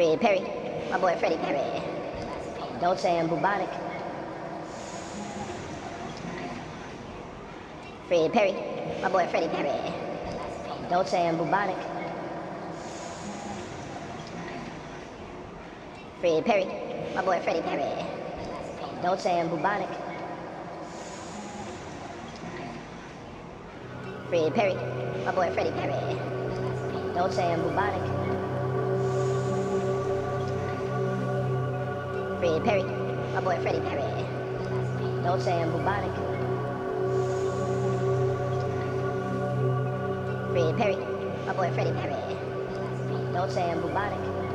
Fred Perry, my boy Freddie Perry. Don't say I'm bubonic. Fred Perry, my boy Freddie Perry. Don't say I'm bubonic. Fred Perry, my boy Freddie Perry. Don't say I'm bubonic. Fred Perry, my boy Freddie Perry. Don't say I'm bubonic. Fred Perry, my boy Freddie Perry. Don't say I'm bubonic. Fred Perry, my boy Freddie Perry. Don't say I'm bubonic.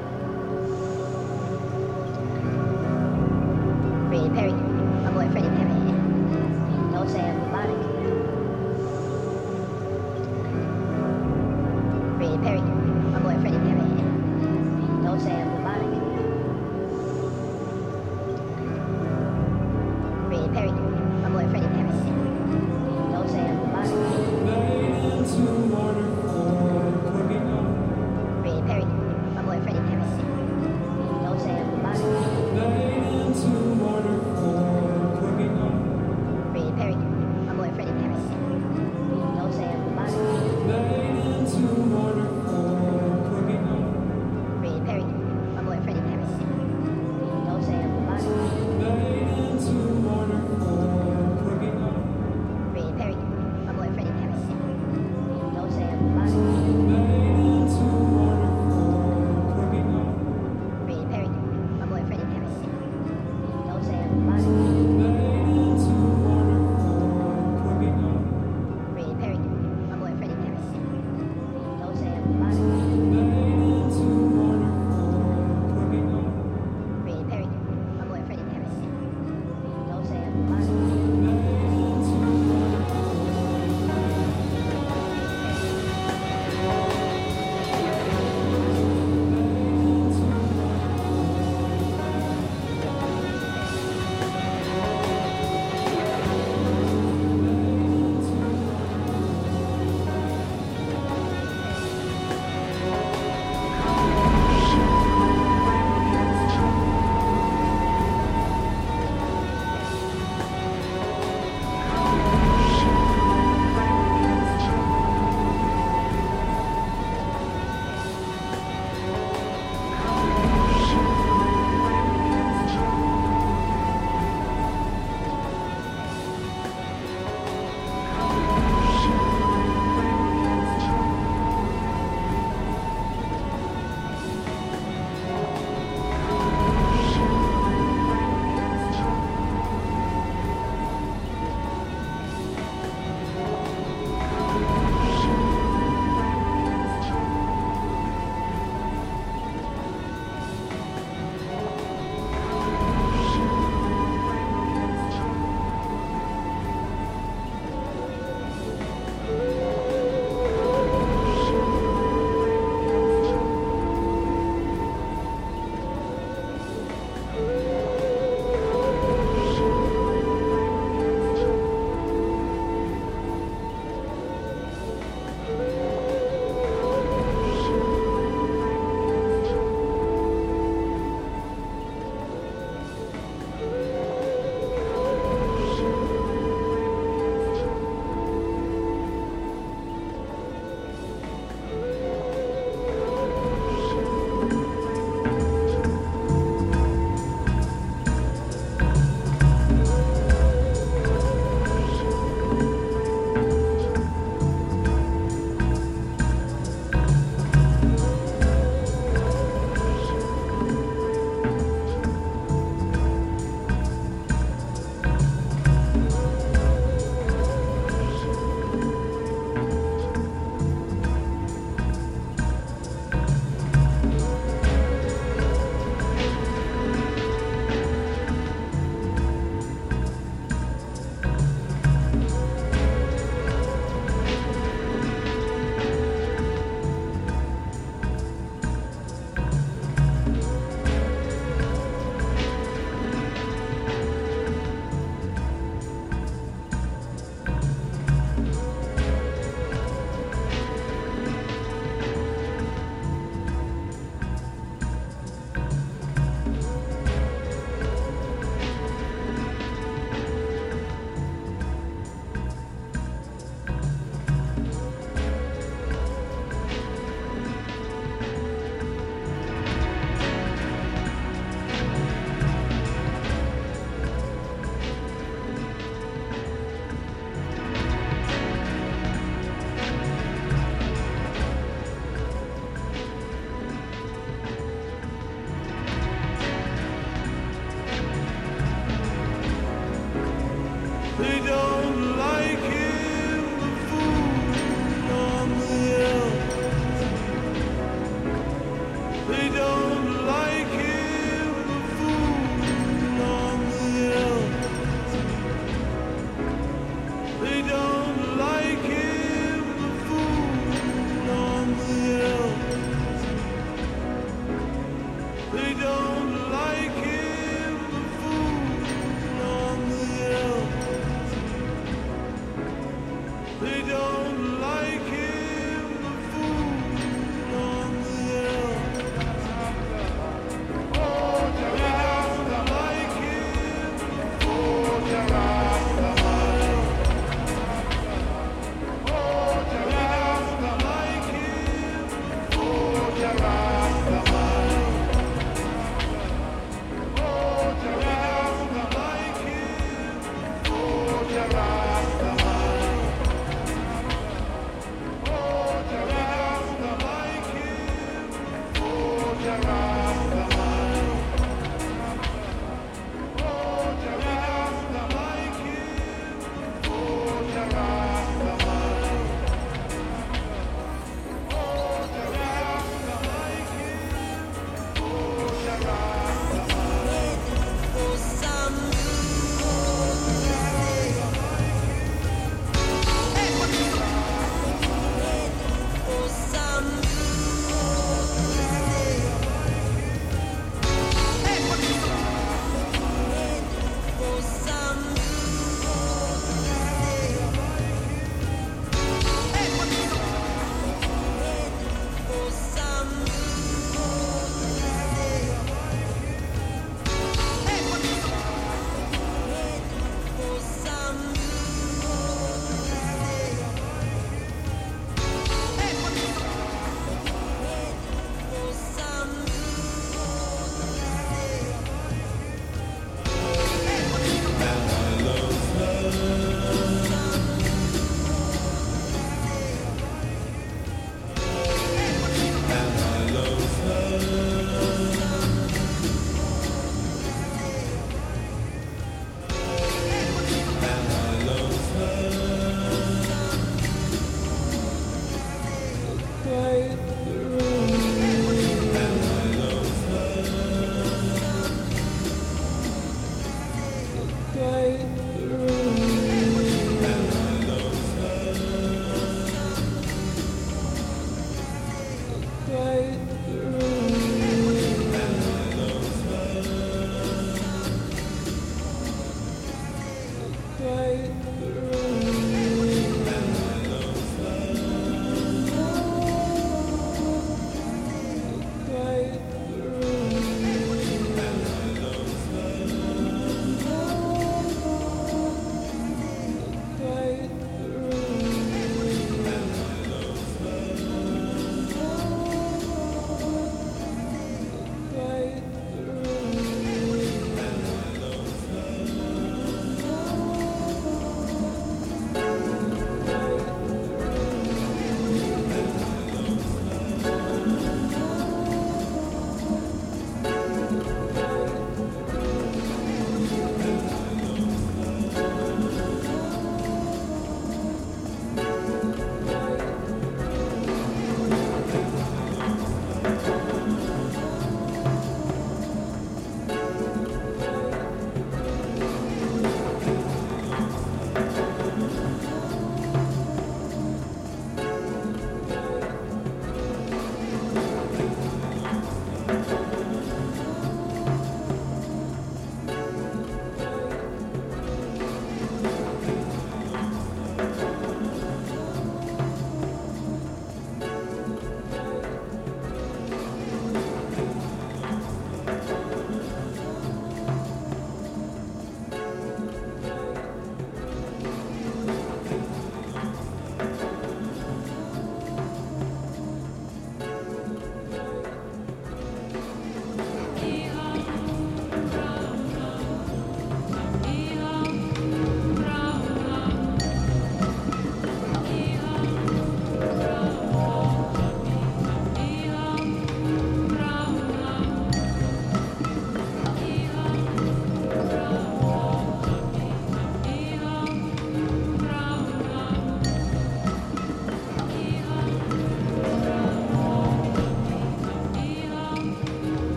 Sarah.